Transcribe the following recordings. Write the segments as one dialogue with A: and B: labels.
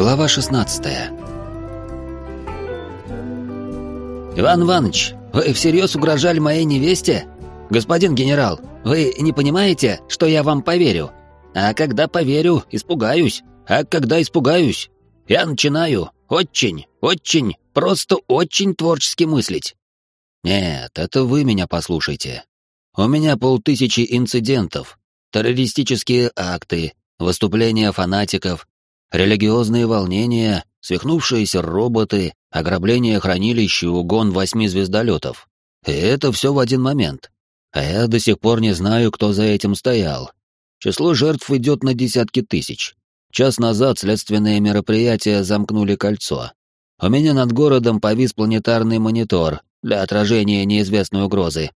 A: Глава 16 «Иван Иванович, вы всерьез угрожали моей невесте? Господин генерал, вы не понимаете, что я вам поверю? А когда поверю, испугаюсь. А когда испугаюсь, я начинаю очень, очень, просто очень творчески мыслить». «Нет, это вы меня послушайте. У меня полтысячи инцидентов, террористические акты, выступления фанатиков, религиозные волнения, свихнувшиеся роботы, ограбление хранилища угон восьми звездолетов. И это все в один момент. А я до сих пор не знаю, кто за этим стоял. Число жертв идет на десятки тысяч. Час назад следственные мероприятия замкнули кольцо. У меня над городом повис планетарный монитор для отражения неизвестной угрозы.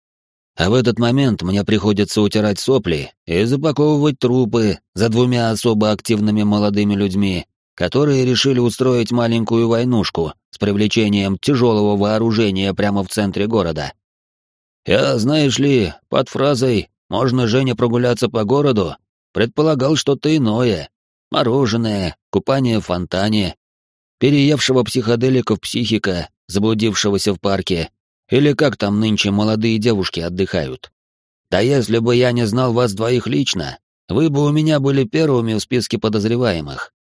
A: А в этот момент мне приходится утирать сопли и запаковывать трупы за двумя особо активными молодыми людьми, которые решили устроить маленькую войнушку с привлечением тяжелого вооружения прямо в центре города. Я, знаешь ли, под фразой «можно Женя прогуляться по городу» предполагал что-то иное. Мороженое, купание в фонтане, переевшего психоделиков психика, заблудившегося в парке, или как там нынче молодые девушки отдыхают. Да если бы я не знал вас двоих лично, вы бы у меня были первыми в списке подозреваемых.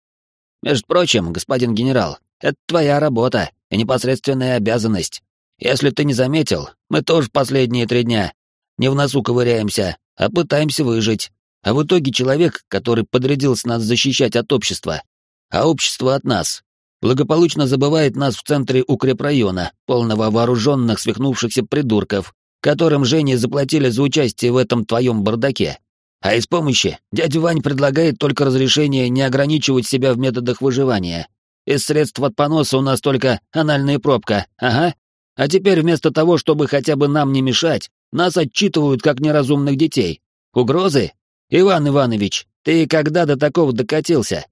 A: Между прочим, господин генерал, это твоя работа и непосредственная обязанность. Если ты не заметил, мы тоже последние три дня не в носу ковыряемся, а пытаемся выжить. А в итоге человек, который подрядился нас защищать от общества, а общество от нас, благополучно забывает нас в центре укрепрайона, полного вооруженных свихнувшихся придурков, которым Жене заплатили за участие в этом твоем бардаке. А из помощи дядя Вань предлагает только разрешение не ограничивать себя в методах выживания. Из средств от поноса у нас только анальная пробка, ага. А теперь вместо того, чтобы хотя бы нам не мешать, нас отчитывают как неразумных детей. Угрозы? Иван Иванович, ты когда до такого докатился?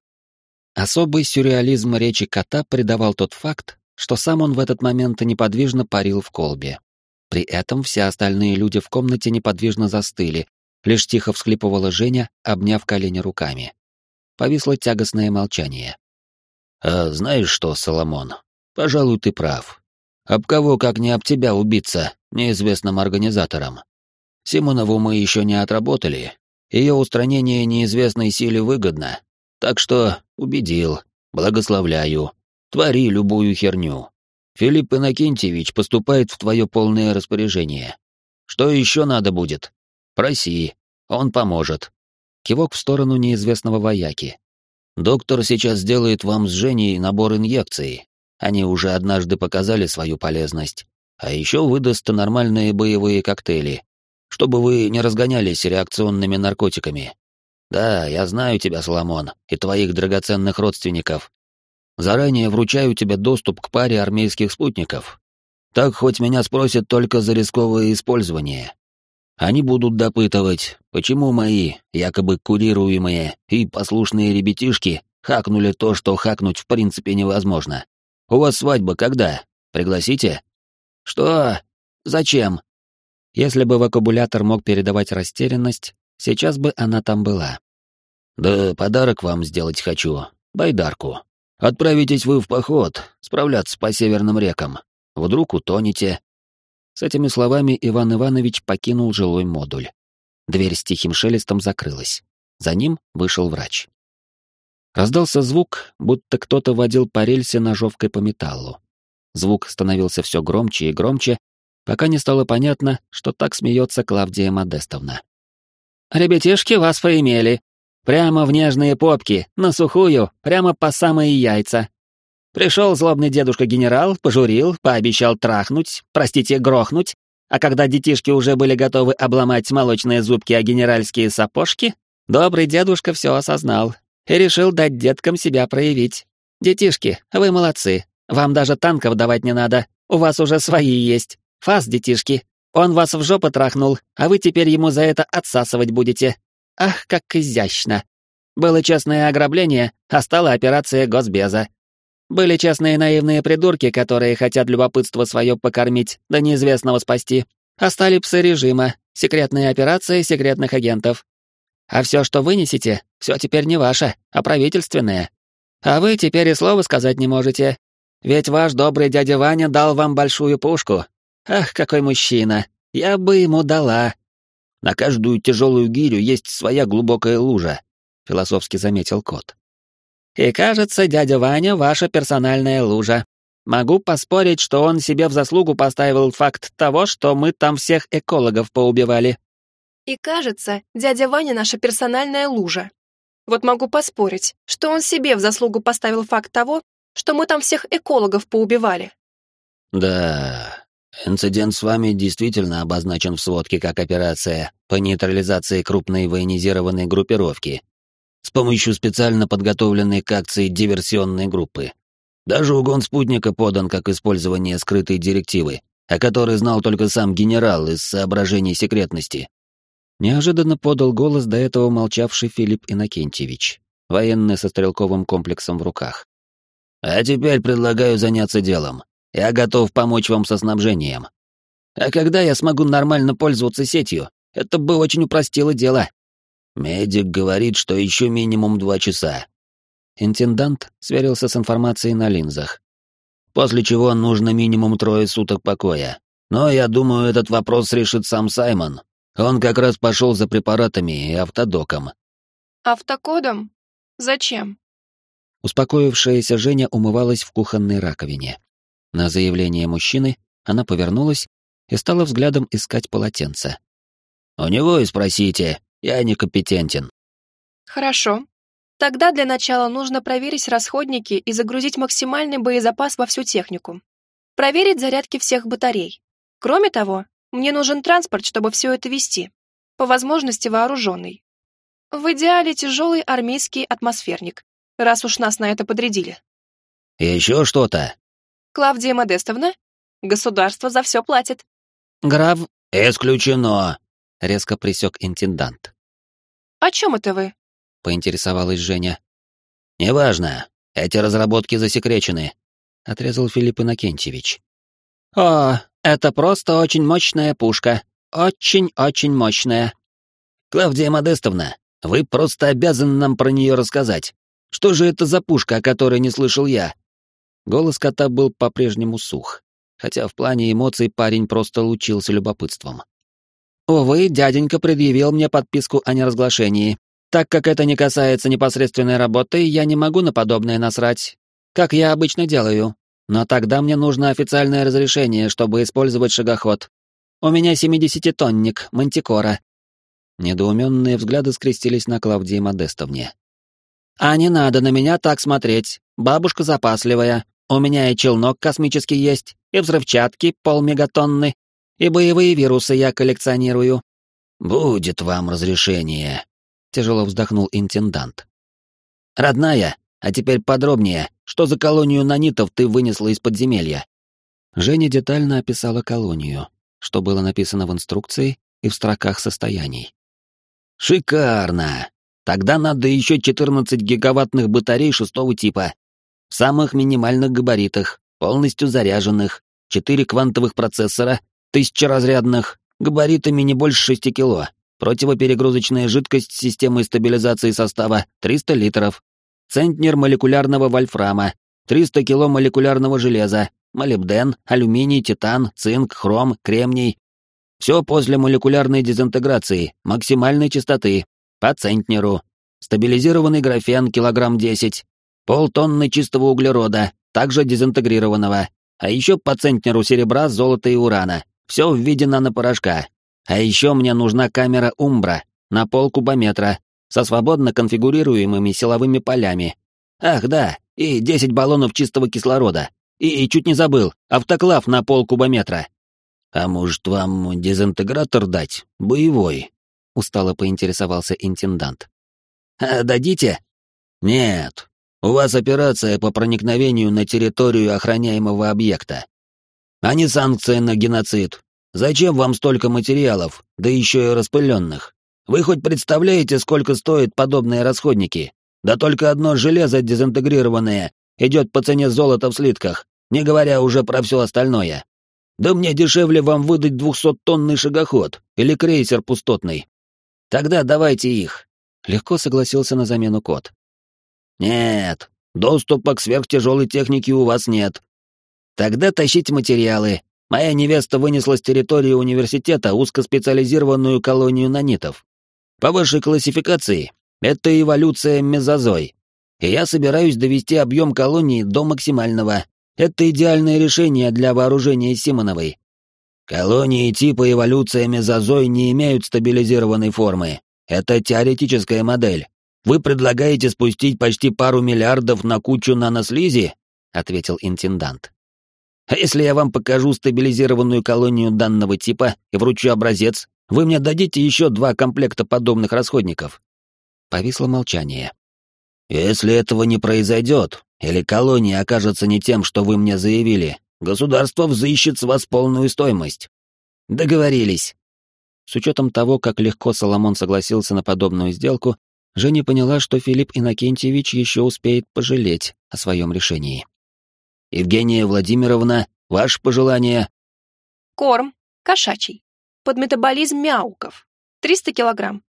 A: Особый сюрреализм речи кота придавал тот факт, что сам он в этот момент неподвижно парил в колбе. При этом все остальные люди в комнате неподвижно застыли, лишь тихо всхлипывала Женя, обняв колени руками. Повисло тягостное молчание. «А знаешь что, Соломон, пожалуй, ты прав. Об кого, как не об тебя, убиться, неизвестным организатором. Симонову мы еще не отработали. Ее устранение неизвестной силе выгодно, так что убедил, благословляю, твори любую херню. Филипп Иннокентьевич поступает в твое полное распоряжение. Что еще надо будет? Проси, он поможет. Кивок в сторону неизвестного вояки. Доктор сейчас сделает вам с Женей набор инъекций. Они уже однажды показали свою полезность. А еще выдаст нормальные боевые коктейли, чтобы вы не разгонялись реакционными наркотиками. Да, я знаю тебя, Соломон, и твоих драгоценных родственников. Заранее вручаю тебе доступ к паре армейских спутников. Так хоть меня спросят только за рисковое использование. Они будут допытывать, почему мои, якобы курируемые и послушные ребятишки хакнули то, что хакнуть в принципе невозможно. У вас свадьба когда? Пригласите? Что? Зачем? Если бы вокабулятор мог передавать растерянность, Сейчас бы она там была. Да подарок вам сделать хочу, байдарку. Отправитесь вы в поход, справляться по северным рекам. Вдруг утонете. С этими словами Иван Иванович покинул жилой модуль. Дверь с тихим шелестом закрылась. За ним вышел врач. Раздался звук, будто кто-то водил по рельсе ножовкой по металлу. Звук становился все громче и громче, пока не стало понятно, что так смеется Клавдия Модестовна. Ребятишки вас поимели. Прямо в нежные попки, на сухую, прямо по самые яйца. Пришел злобный дедушка-генерал, пожурил, пообещал трахнуть, простите, грохнуть, а когда детишки уже были готовы обломать молочные зубки о генеральские сапожки, добрый дедушка все осознал и решил дать деткам себя проявить. Детишки, вы молодцы. Вам даже танков давать не надо, у вас уже свои есть. Фас, детишки, он вас в жопу трахнул, а вы теперь ему за это отсасывать будете. Ах, как изящно. Было честное ограбление, а стала операция госбеза. Были честные наивные придурки, которые хотят любопытство свое покормить, да неизвестного спасти. А стали псы режима, секретные операции секретных агентов. А все, что вынесете, все теперь не ваше, а правительственное. А вы теперь и слова сказать не можете. Ведь ваш добрый дядя Ваня дал вам большую пушку. Ах, какой мужчина! Я бы ему дала. На каждую тяжелую гирю есть своя глубокая лужа, философски заметил кот. И кажется, дядя Ваня ваша персональная лужа. Могу поспорить, что он себе в заслугу поставил факт того, что мы там всех экологов поубивали.
B: И кажется, дядя Ваня наша персональная лужа. Вот могу поспорить, что он себе в заслугу поставил факт того, что мы там всех экологов поубивали.
A: Да, инцидент с вами действительно обозначен в сводке как операция по нейтрализации крупной военизированной группировки с помощью специально подготовленной к акции диверсионной группы. Даже угон спутника подан как использование скрытой директивы, о которой знал только сам генерал из соображений секретности. Неожиданно подал голос до этого молчавший Филипп Иннокентьевич, военный со стрелковым комплексом в руках. «А теперь предлагаю заняться делом. Я готов помочь вам со снабжением. А когда я смогу нормально пользоваться сетью, это бы очень упростило дело». Медик говорит, что еще минимум два часа, Интендант сверился с информацией на линзах. После чего нужно минимум трое суток покоя. Но я думаю, этот вопрос решит сам Саймон. Он как раз пошел за препаратами и автодоком.
B: Автокодом? Зачем?
A: Успокоившаяся Женя умывалась в кухонной раковине. На заявление мужчины она повернулась и стала взглядом искать полотенце. «У него и спросите, я некомпетентен».
B: «Хорошо, Тогда для начала нужно проверить расходники и загрузить максимальный боезапас во всю технику. Проверить зарядки всех батарей. Кроме того, мне нужен транспорт, чтобы все это вести. По возможности вооруженный. В идеале тяжелый армейский атмосферник, раз уж нас на это подрядили.
A: Еще что-то?
B: Клавдия Модестовна, государство за все платит.
A: Граф... Исключено, резко присек интендант.
B: О чем это вы?
A: — поинтересовалась Женя. «Неважно. Эти разработки засекречены», — отрезал Филипп Иннокентьевич. «О, это просто очень мощная пушка. Очень-очень мощная. Клавдия Модестовна, вы просто обязаны нам про нее рассказать. Что же это за пушка, о которой не слышал я?» Голос кота был по-прежнему сух, хотя в плане эмоций парень просто лучился любопытством. «Увы, дяденька предъявил мне подписку о неразглашении, так как это не касается непосредственной работы, я не могу на подобное насрать, как я обычно делаю. Но тогда мне нужно официальное разрешение, чтобы использовать шагоход. У меня 70-тонник, мантикора. Недоуменные взгляды скрестились на Клавдии Модестовне. «А не надо на меня так смотреть. Бабушка запасливая. У меня и челнок космический есть, и взрывчатки полмегатонны, и боевые вирусы я коллекционирую». «Будет вам разрешение», тяжело вздохнул интендант. Родная, а теперь подробнее, что за колонию нанитов ты вынесла из подземелья? Женя детально описала колонию, что было написано в инструкции и в строках состояний. Шикарно. Тогда надо еще 14 гигаваттных батарей шестого типа, в самых минимальных габаритах, полностью заряженных, 4 квантовых процессора, тысячеразрядных, габаритами не больше 6 кило, Противоперегрузочная жидкость системы стабилизации состава 300 литров. Центнер молекулярного вольфрама, 300 кило молекулярного железа, молибден, алюминий, титан, цинк, хром, кремний. Все после молекулярной дезинтеграции, максимальной частоты, по центнеру. Стабилизированный графен килограмм 10, полтонны чистого углерода, также дезинтегрированного, а еще по центнеру серебра, золота и урана. Все в виде нанопорошка, а еще мне нужна камера Умбра на полкубометра со свободно конфигурируемыми силовыми полями. Ах, да, и 10 баллонов чистого кислорода. И, и чуть не забыл, автоклав на полкубометра. А может, вам дезинтегратор дать? Боевой? Устало поинтересовался интендант. А дадите? Нет. У вас операция по проникновению на территорию охраняемого объекта. А не санкция на геноцид, Зачем вам столько материалов, да еще и распыленных? Вы хоть представляете, сколько стоят подобные расходники? Да только одно железо дезинтегрированное идет по цене золота в слитках, не говоря уже про все остальное. Да мне дешевле вам выдать двухсоттонный шагоход или крейсер пустотный. Тогда давайте их. Легко согласился на замену кот. Нет, Доступа к сверхтяжелой технике у вас нет. Тогда тащите материалы. Моя невеста вынесла с территории университета узкоспециализированную колонию нанитов. По вашей классификации, это эволюция мезозой. И я собираюсь довести объем колонии до максимального. Это идеальное решение для вооружения Симоновой. Колонии типа эволюция мезозой не имеют стабилизированной формы. Это теоретическая модель. Вы предлагаете спустить почти пару миллиардов на кучу нанослизи? ответил интендант. А если я вам покажу стабилизированную колонию данного типа и вручу образец, вы мне дадите еще два комплекта подобных расходников?» Повисло молчание. «Если этого не произойдет, или колония окажется не тем, что вы мне заявили, государство взыщет с вас полную стоимость». «Договорились». С учетом того, как легко Соломон согласился на подобную сделку, Женя поняла, что Филипп Иннокентьевич еще успеет пожалеть о своем решении. Евгения Владимировна, ваше пожелание?»
B: «Корм. Кошачий. Под метаболизм мяуков. 300 килограмм.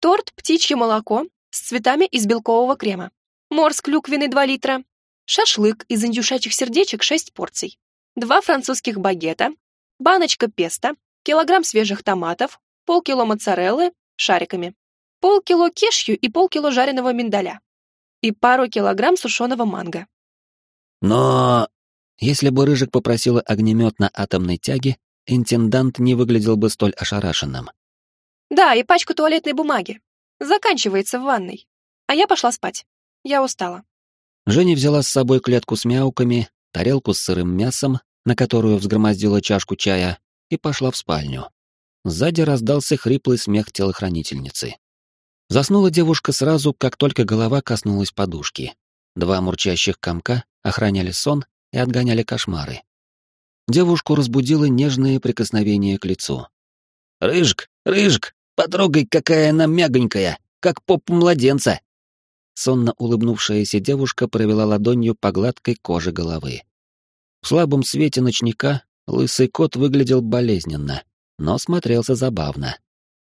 B: Торт «Птичье молоко» с цветами из белкового крема. Морс клюквенный 2 литра. Шашлык из индюшачьих сердечек 6 порций. Два французских багета. Баночка песто. Килограмм свежих томатов. Полкило моцареллы шариками. Полкило кешью и полкило жареного миндаля. И пару килограмм сушеного манго.
A: Но... Если бы Рыжик попросила огнемет на атомной тяге, интендант не выглядел бы столь ошарашенным.
B: Да, и пачку туалетной бумаги. Заканчивается в ванной. А я пошла спать. Я устала.
A: Женя взяла с собой клетку с мяуками, тарелку с сырым мясом, на которую взгромоздила чашку чая, и пошла в спальню. Сзади раздался хриплый смех телохранительницы. Заснула девушка сразу, как только голова коснулась подушки. Два мурчащих комка охраняли сон и отгоняли кошмары. Девушку разбудило нежное прикосновение к лицу. «Рыжик, Рыжик, потрогай, какая она мягонькая, как поп младенца!» Сонно улыбнувшаяся девушка провела ладонью по гладкой коже головы. В слабом свете ночника лысый кот выглядел болезненно, но смотрелся забавно.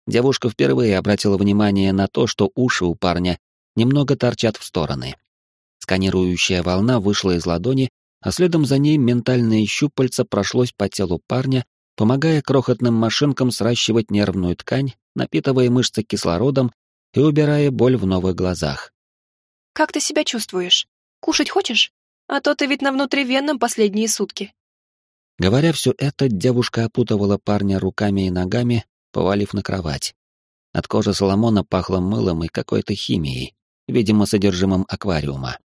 A: Девушка впервые обратила внимание на то, что уши у парня немного торчат в стороны. Сканирующая волна вышла из ладони, а следом за ней ментальное щупальце прошлось по телу парня, помогая крохотным машинкам сращивать нервную ткань, напитывая мышцы кислородом и убирая боль в новых глазах.
B: «Как ты себя чувствуешь? Кушать хочешь? А то ты ведь на внутривенном последние сутки».
A: Говоря все это, девушка опутывала парня руками и ногами, повалив на кровать. От кожи Соломона пахло мылом и какой-то химией, видимо, содержимым аквариума.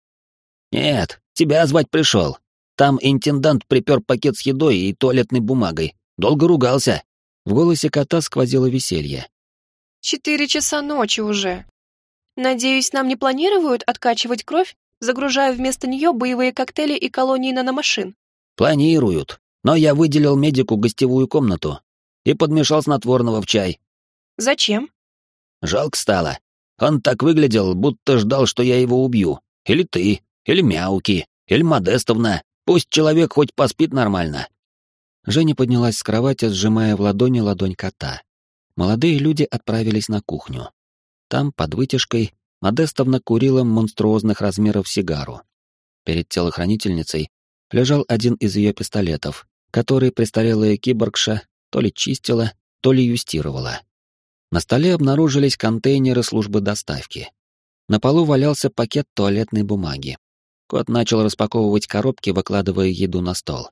A: «Нет, тебя звать пришел. Там интендант припер пакет с едой и туалетной бумагой. Долго ругался». В голосе кота сквозило веселье.
B: «Четыре часа ночи уже. Надеюсь, нам не планируют откачивать кровь, загружая вместо нее боевые коктейли и колонии наномашин?»
A: «Планируют. Но я выделил медику гостевую комнату и подмешал снотворного в чай».
B: «Зачем?»
A: «Жалко стало. Он так выглядел, будто ждал, что я его убью. Или ты. Или Мяуки, или Модестовна. Пусть человек хоть поспит нормально. Женя поднялась с кровати, сжимая в ладони ладонь кота. Молодые люди отправились на кухню. Там, под вытяжкой, Модестовна курила монструозных размеров сигару. Перед телохранительницей лежал один из ее пистолетов, который престарелая киборгша то ли чистила, то ли юстировала. На столе обнаружились контейнеры службы доставки. На полу валялся пакет туалетной бумаги. Кот начал распаковывать коробки, выкладывая еду на стол.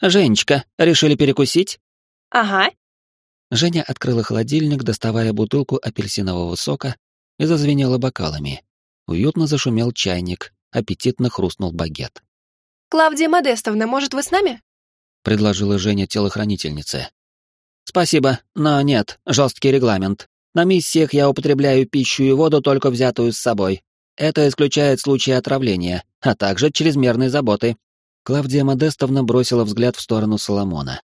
A: «Женечка, решили перекусить?»
B: «Ага».
A: Женя открыла холодильник, доставая бутылку апельсинового сока, и зазвенела бокалами. Уютно зашумел чайник, аппетитно хрустнул багет.
B: «Клавдия Модестовна, может, вы с нами?»
A: — предложила Женя телохранительнице. «Спасибо, но нет, жесткий регламент. На миссиях я употребляю пищу и воду, только взятую с собой. Это исключает случаи отравления, а также чрезмерной заботы. Клавдия Модестовна бросила взгляд в сторону Соломона.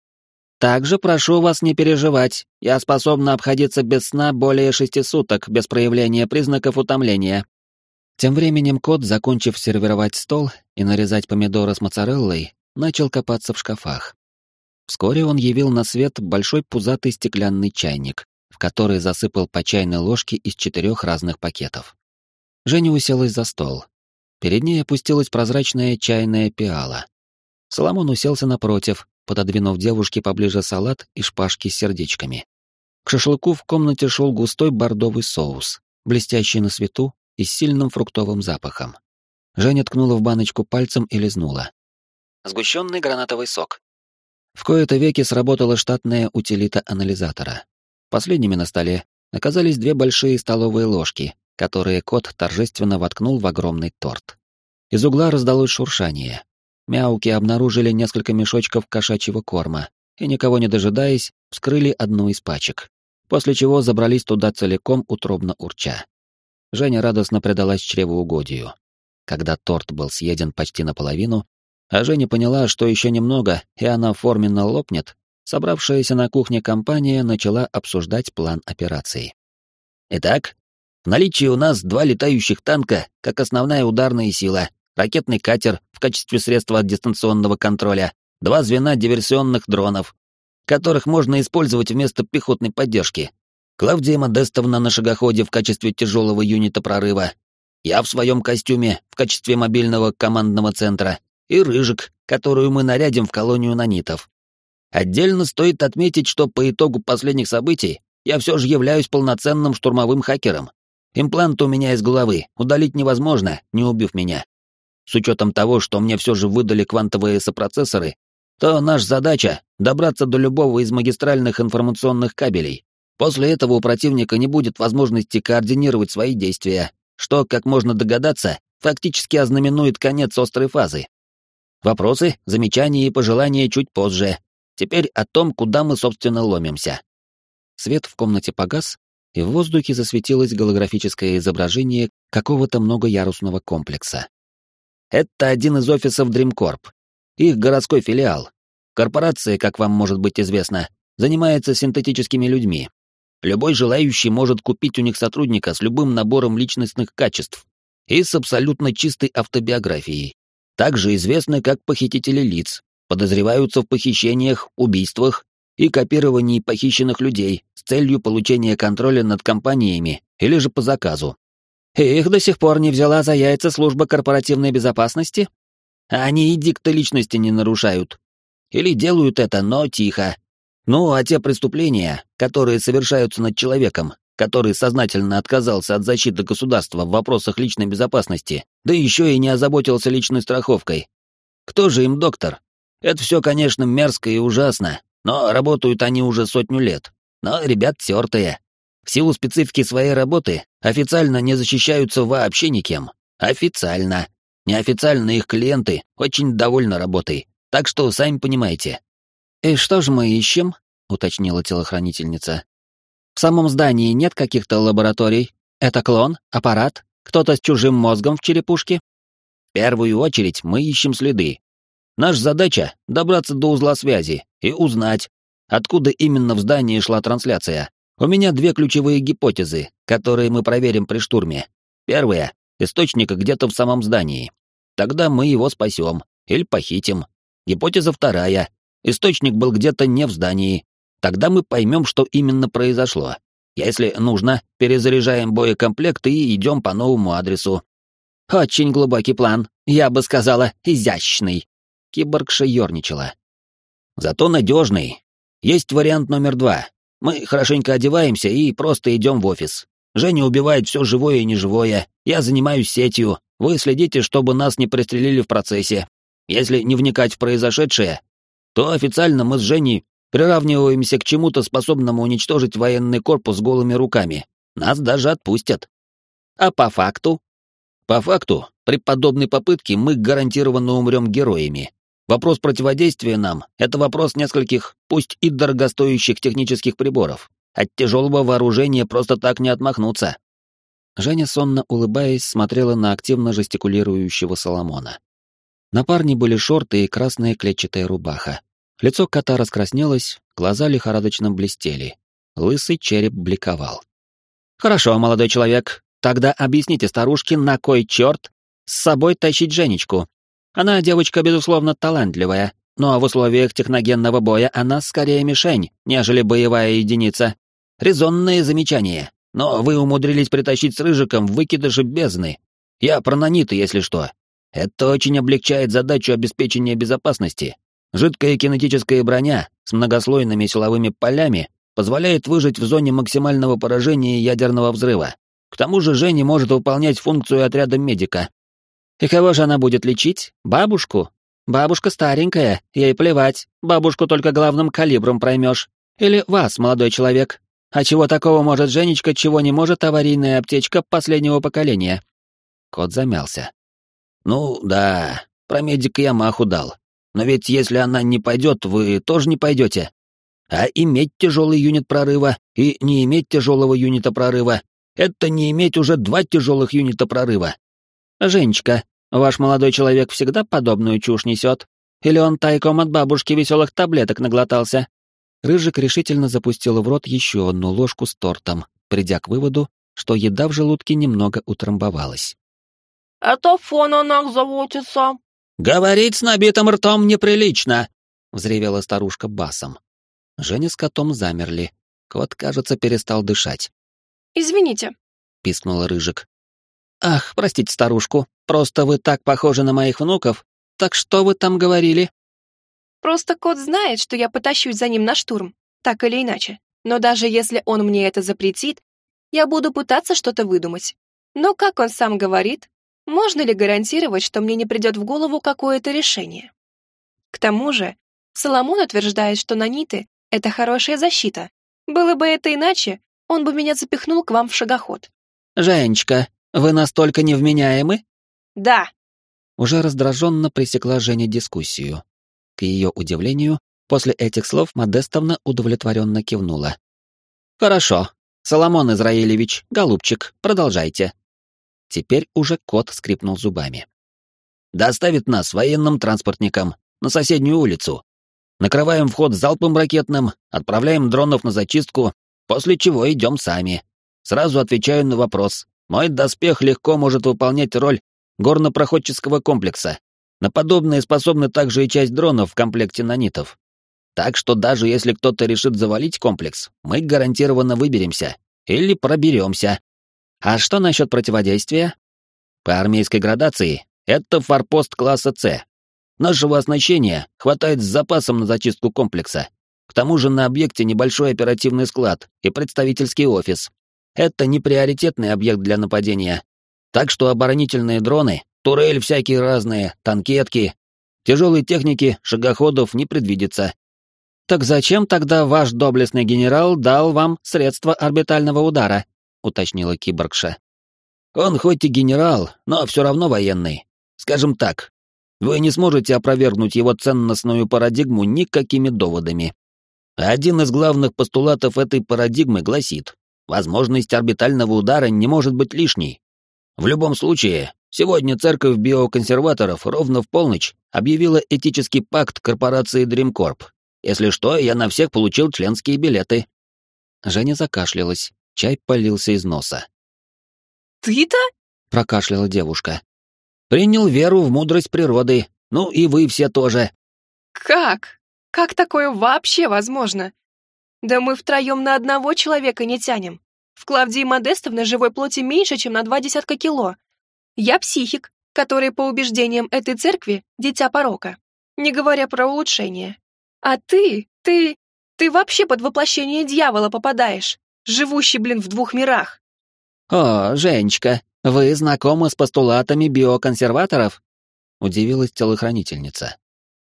A: Также прошу вас не переживать. Я способна обходиться без сна более шести суток без проявления признаков утомления. Тем временем кот, закончив сервировать стол и нарезать помидоры с моцареллой, начал копаться в шкафах. Вскоре он явил на свет большой пузатый стеклянный чайник, в который засыпал по чайной ложке из четырех разных пакетов. Женя уселась за стол.
C: Перед ней опустилась прозрачная чайная пиала. Соломон уселся напротив, пододвинув девушке поближе салат и шпажки с сердечками. К шашлыку в комнате шел густой бордовый соус, блестящий на свету и с сильным фруктовым запахом. Женя ткнула в баночку пальцем и лизнула. Сгущенный гранатовый сок. В кои-то веки сработала штатная утилита анализатора. Последними на столе оказались две большие столовые ложки, которые кот торжественно воткнул в огромный торт. Из угла раздалось шуршание. Мяуки обнаружили несколько мешочков кошачьего корма и, никого не дожидаясь, вскрыли одну из пачек, после чего забрались туда целиком, утробно урча. Женя радостно предалась чревоугодию. Когда торт был съеден почти наполовину, а Женя поняла, что еще немного, и она форменно лопнет, собравшаяся на кухне компания начала обсуждать план операции.
A: «Итак, в наличии у нас два летающих танка как основная ударная сила, ракетный катер в качестве средства дистанционного контроля, два звена диверсионных дронов, которых можно использовать вместо пехотной поддержки. Клавдия Модестовна на шагоходе в качестве тяжелого юнита прорыва, я в своем костюме в качестве мобильного командного центра и Рыжик, которую мы нарядим в колонию нанитов. Отдельно стоит отметить, что по итогу последних событий я все же являюсь полноценным штурмовым хакером. Имплант у меня из головы, удалить невозможно, не убив меня. С учетом того, что мне все же выдали квантовые сопроцессоры, то наша задача — добраться до любого из магистральных информационных кабелей. После этого у противника не будет возможности координировать свои действия, что, как можно догадаться, фактически ознаменует конец острой фазы. Вопросы, замечания и пожелания чуть позже. Теперь о том, куда мы, собственно, ломимся.
C: Свет в комнате погас, и в воздухе засветилось голографическое изображение какого-то многоярусного комплекса.
A: Это один из офисов DreamCorp. Их городской филиал. Корпорация, как вам может быть известно, занимается синтетическими людьми, Любой желающий может купить у них сотрудника с любым набором личностных качеств и с абсолютно чистой автобиографией. Также известны как похитители лиц, подозреваются в похищениях, убийствах и копировании похищенных людей с целью получения контроля над компаниями или же по заказу.
D: Их до сих пор не взяла за яйца служба корпоративной безопасности?
A: Они и дикты личности не нарушают. Или делают это, но тихо, ну, а те преступления, которые совершаются над человеком, который сознательно отказался от защиты государства в вопросах личной безопасности, да еще и не озаботился личной страховкой. Кто же им доктор? Это все, конечно, мерзко и ужасно, но работают они уже сотню лет. Но ребят тертые. В силу специфики своей работы официально не защищаются вообще никем. Официально. Неофициально их клиенты очень довольны работой. Так что, сами понимаете,
D: «И что же мы ищем?» — уточнила телохранительница. «В самом здании нет каких-то лабораторий? Это клон? Аппарат? Кто-то с чужим мозгом в черепушке?»
A: «В первую очередь мы ищем следы. Наша задача — добраться до узла связи и узнать, откуда именно в здании шла трансляция. У меня две ключевые гипотезы, которые мы проверим при штурме. Первая — источник где-то в самом здании. Тогда мы его спасем или похитим. Гипотеза вторая Источник был где-то не в здании. Тогда мы поймем, что именно произошло. Если нужно, перезаряжаем боекомплект и идем по новому адресу.
D: Очень глубокий план. Я бы сказала, изящный.
A: Киборгша ерничала. Зато надежный. Есть вариант номер два. Мы хорошенько одеваемся и просто идем в офис. Женя убивает все живое и неживое. Я занимаюсь сетью. Вы следите, чтобы нас не пристрелили в процессе. Если не вникать в произошедшее, то официально мы с Женей приравниваемся к чему-то способному уничтожить военный корпус голыми руками. Нас даже отпустят. А по факту? По факту, при подобной попытке мы гарантированно умрем героями. Вопрос противодействия нам — это вопрос нескольких, пусть и дорогостоящих технических приборов. От тяжелого вооружения просто так не отмахнуться.
C: Женя, сонно улыбаясь, смотрела на активно жестикулирующего Соломона. На парне были шорты и красная клетчатая рубаха. Лицо кота раскраснелось, глаза лихорадочно блестели. Лысый череп бликовал.
D: «Хорошо, молодой человек, тогда объясните старушке, на кой черт с собой тащить Женечку. Она девочка, безусловно, талантливая, но в условиях техногенного боя она скорее мишень, нежели боевая единица. Резонные замечания, но вы умудрились притащить с Рыжиком выкидыши бездны. Я про наниты, если что,
A: Это очень облегчает задачу обеспечения безопасности. Жидкая кинетическая броня с многослойными силовыми полями позволяет выжить в зоне максимального поражения ядерного взрыва. К тому же Женя может выполнять функцию отряда медика.
E: И кого же она будет лечить? Бабушку? Бабушка старенькая, ей плевать. Бабушку только главным калибром проймешь. Или вас, молодой человек. А чего такого может Женечка, чего не может аварийная аптечка последнего поколения?
A: Кот замялся. Ну, да, про медика я маху дал. Но ведь если она не пойдет, вы тоже не пойдете. А иметь тяжелый юнит прорыва и не иметь тяжелого юнита прорыва — это не иметь уже два тяжелых юнита прорыва.
E: Женечка, ваш молодой человек всегда подобную чушь несет? Или он тайком от бабушки веселых таблеток наглотался? Рыжик решительно запустил в рот еще одну ложку с тортом, придя к выводу, что еда в желудке немного утрамбовалась.
F: «Это фон о нас заботится»,
A: «Говорить с набитым ртом неприлично!»
E: — взревела старушка басом. Женя с котом замерли. Кот, кажется, перестал дышать.
B: «Извините», —
E: пискнула Рыжик. «Ах, простите старушку, просто вы так похожи на моих внуков. Так что вы там говорили?»
B: «Просто кот знает, что я потащусь за ним на штурм, так или иначе. Но даже если он мне это запретит, я буду пытаться что-то выдумать. Но, как он сам говорит, можно ли гарантировать, что мне не придет в голову какое-то решение? К тому же, Соломон утверждает, что наниты — это хорошая защита. Было бы это иначе, он бы меня запихнул к вам в шагоход.
E: «Женечка, вы настолько невменяемы?»
B: «Да».
E: Уже раздраженно пресекла Женя дискуссию. К ее удивлению, после этих слов Модестовна удовлетворенно кивнула. «Хорошо. Соломон Израилевич, голубчик, продолжайте». Теперь уже кот скрипнул зубами.
A: «Доставит нас военным транспортником на соседнюю улицу. Накрываем вход залпом ракетным, отправляем дронов на зачистку, после чего идем сами. Сразу отвечаю на вопрос. Мой доспех легко может выполнять роль горнопроходческого комплекса. На подобные способны также и часть дронов в комплекте нанитов. Так что даже если кто-то решит завалить комплекс, мы гарантированно выберемся. Или проберемся.
E: А что насчет противодействия?
A: По армейской градации это форпост класса С. Нашего оснащения хватает с запасом на зачистку комплекса. К тому же на объекте небольшой оперативный склад и представительский офис. Это не приоритетный объект для нападения. Так что оборонительные дроны, турель всякие разные, танкетки, тяжелой техники, шагоходов не предвидится.
E: Так зачем тогда ваш доблестный генерал дал вам средства орбитального удара? Уточнила киборгша.
A: Он хоть и генерал, но все равно военный. Скажем так, вы не сможете опровергнуть его ценностную парадигму никакими доводами. Один из главных постулатов этой парадигмы гласит, возможность орбитального удара не может быть лишней. В любом случае, сегодня церковь биоконсерваторов ровно в полночь объявила этический пакт корпорации DreamCorp. Если что, я на всех получил членские билеты.
E: Женя закашлялась. Чай полился из носа.
F: «Ты-то?»
E: — прокашляла девушка.
A: «Принял веру в мудрость природы. Ну и вы все тоже».
B: «Как? Как такое вообще возможно? Да мы втроем на одного человека не тянем. В Клавдии Модестовны живой плоти меньше, чем на два десятка кило. Я психик, который, по убеждениям этой церкви, дитя порока. Не говоря про улучшение. А ты, ты, ты вообще под воплощение дьявола попадаешь живущий, блин, в двух мирах.
E: О, Женечка, вы знакомы с постулатами биоконсерваторов? Удивилась телохранительница.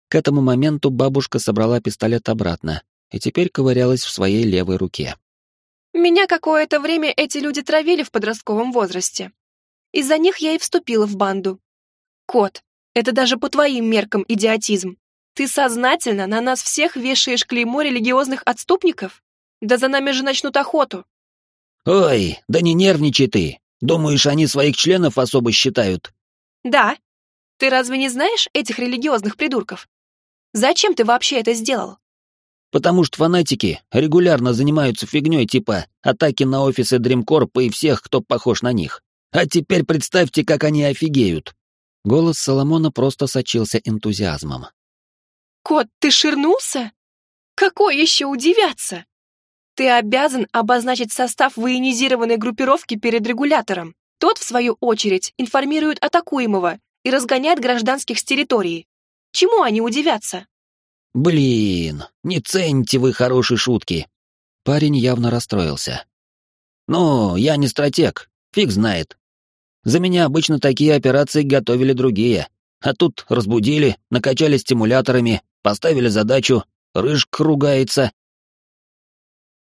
E: К этому моменту бабушка собрала пистолет обратно и теперь ковырялась в своей левой руке.
B: Меня какое-то время эти люди травили в подростковом возрасте. Из-за них я и вступила в банду. Кот, это даже по твоим меркам идиотизм. Ты сознательно на нас всех вешаешь клеймо религиозных отступников? Да за нами же начнут охоту.
A: Ой, да не нервничай ты. Думаешь, они своих членов особо считают?
B: Да. Ты разве не знаешь этих религиозных придурков? Зачем ты вообще это сделал?
A: Потому что фанатики регулярно занимаются фигней типа атаки на офисы Дримкорпа и всех, кто похож на них. А теперь представьте, как они офигеют.
E: Голос Соломона просто сочился энтузиазмом.
B: Кот, ты ширнулся? Какой еще удивяться? Ты обязан обозначить состав военизированной группировки перед регулятором. Тот, в свою очередь, информирует атакуемого, и разгоняет гражданских с территории. Чему они удивятся?
A: Блин, не цените вы хорошие шутки. Парень явно расстроился. Ну, я не стратег, фиг знает. За меня обычно такие операции готовили другие, а тут разбудили, накачали стимуляторами, поставили задачу, рыжк ругается,